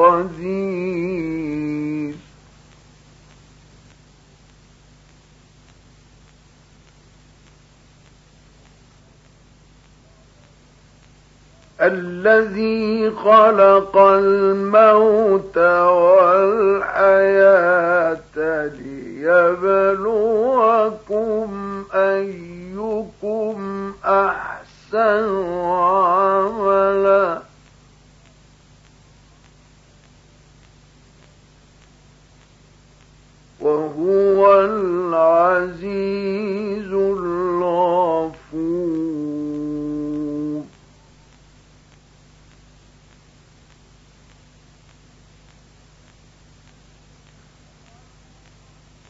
قدير. الذي خلق الموت والحياة ليبلوكم أيكم أحسن عملاً.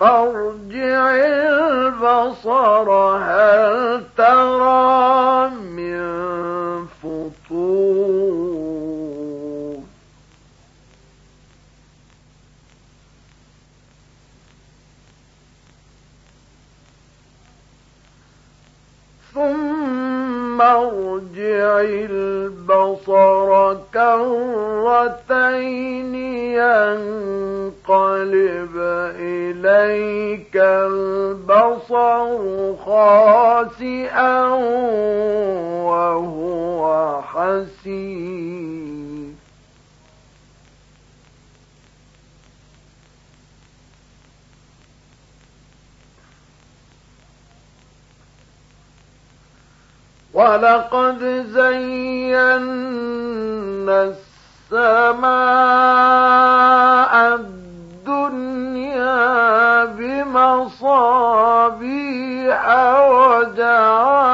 فارجع البصر هل ترى من فطور؟ ثم ارجع البصر كرتين ينقلب إليك البصر خاسئا وهو حسين ولقد زينا السماء بمصابيح وجعلناها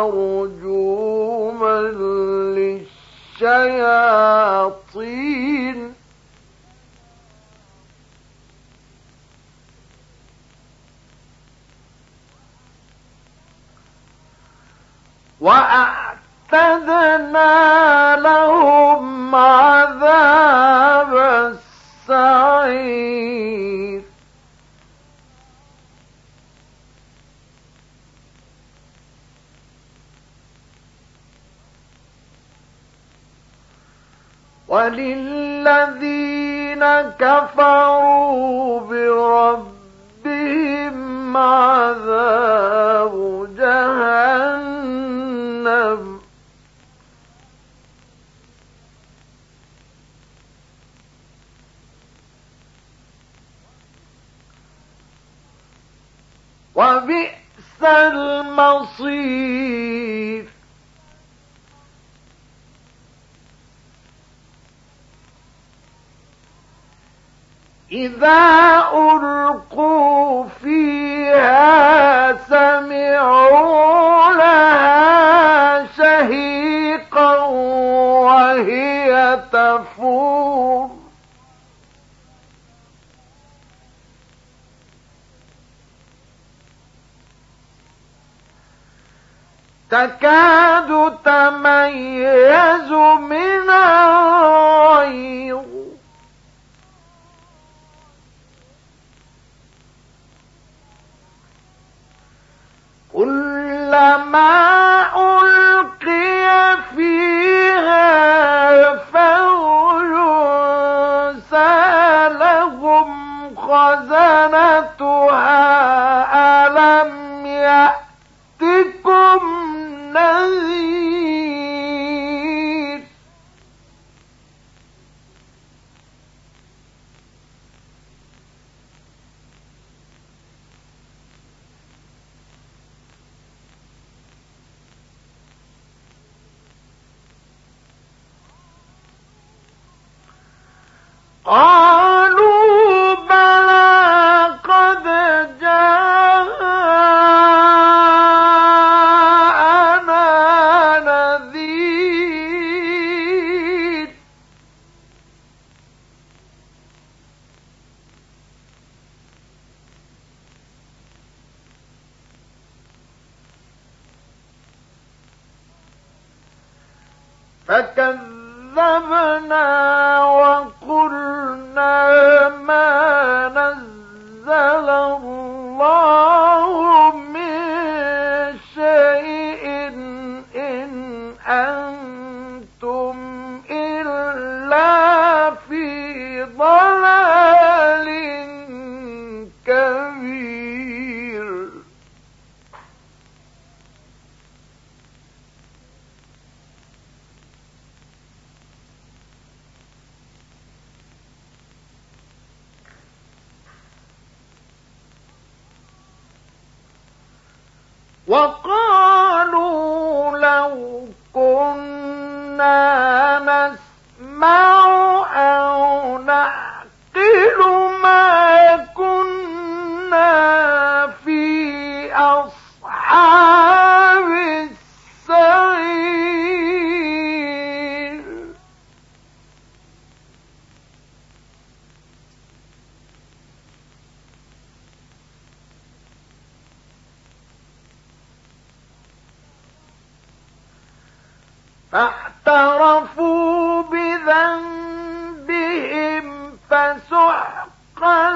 رجوما للشياطين. وأعتدنا وللذين كفروا بربهم عذاب جهنم. وبئس المصير. إذا ألقوا فيها سمعوا لها شهيقا وهي تفور. تكاد تميز من الغيظ كلما ألقي فيها سألهم خزنتها Oh! نزل الله Walk on. فسحقا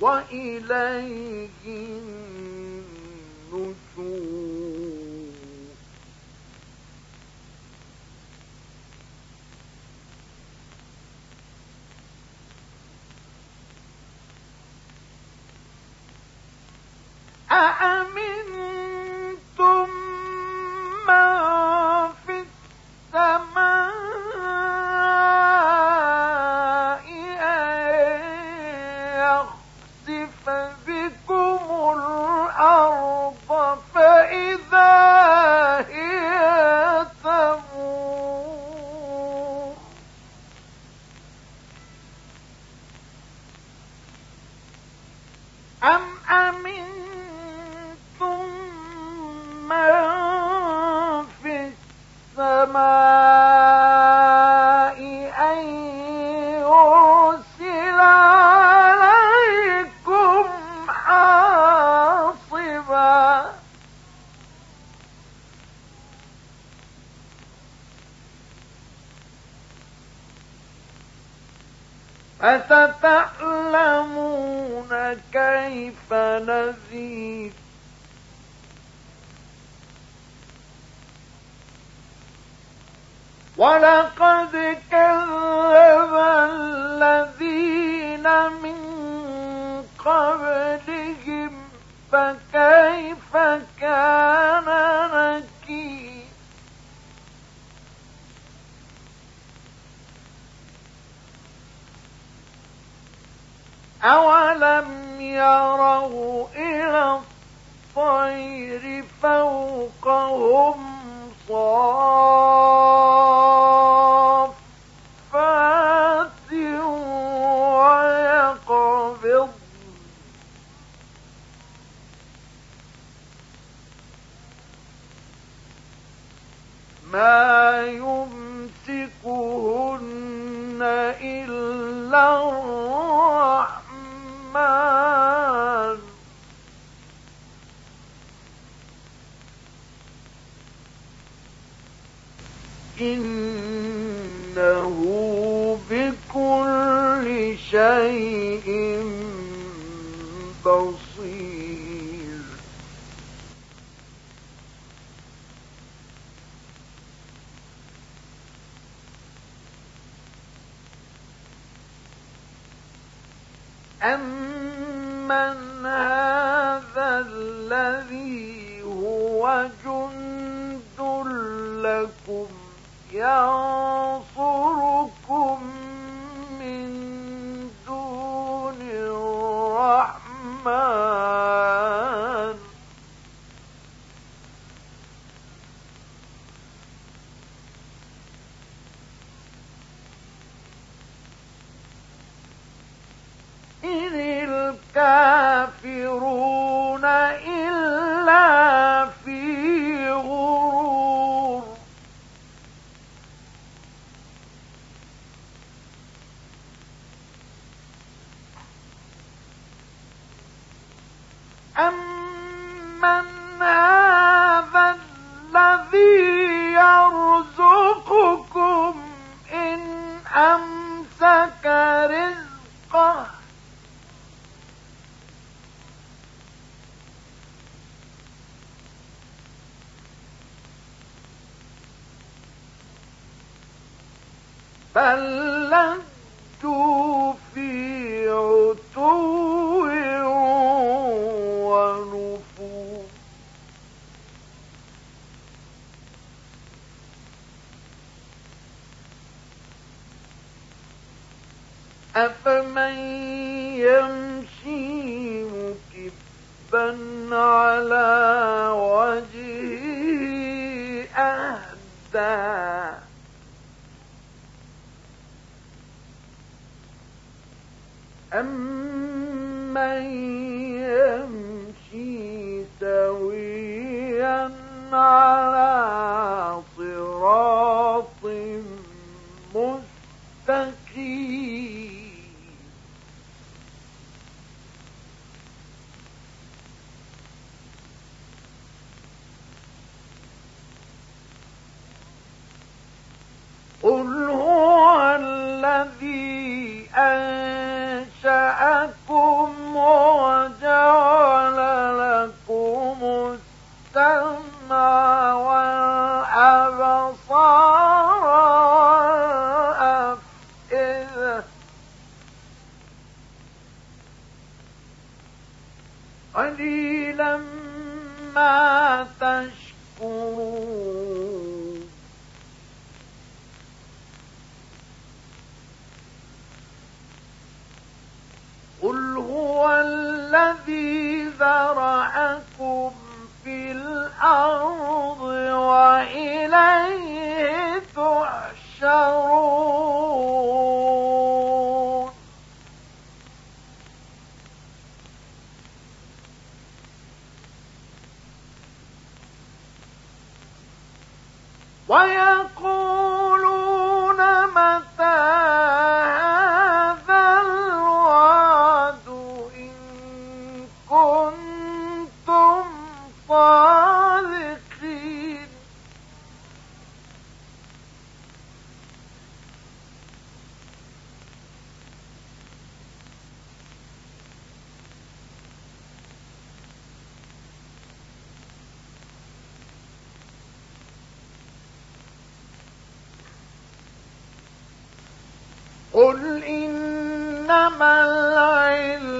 وإليه النشور خسف به فستعلمون كيف نذير ولقد كذب الذين من قبلهم فكيف كان نكير أولم يروا إلى الطير فوقهم صافات ويقبض ما إنه بكل شيء بصير. أمن هذا الذي هو جند لكم ينصركم من دون الرحمن. أمن هذا الذي يرزقكم إن أمسك رزقه؟ بل لجوا أفمن يمشي مكبا على وجهه قليلا ما تشكرون. قل هو الذي ذرأكم في الأرض وإليه تحشرون. ويقول قل إنما العلم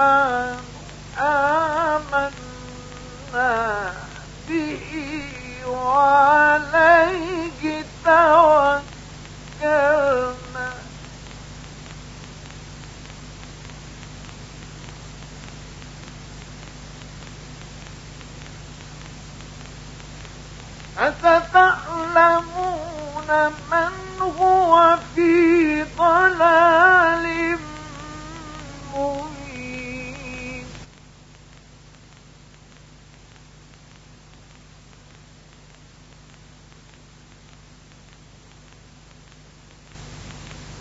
الرحمن آمنا به وعليه توكلنا. أفتعلمون من هو في ضلال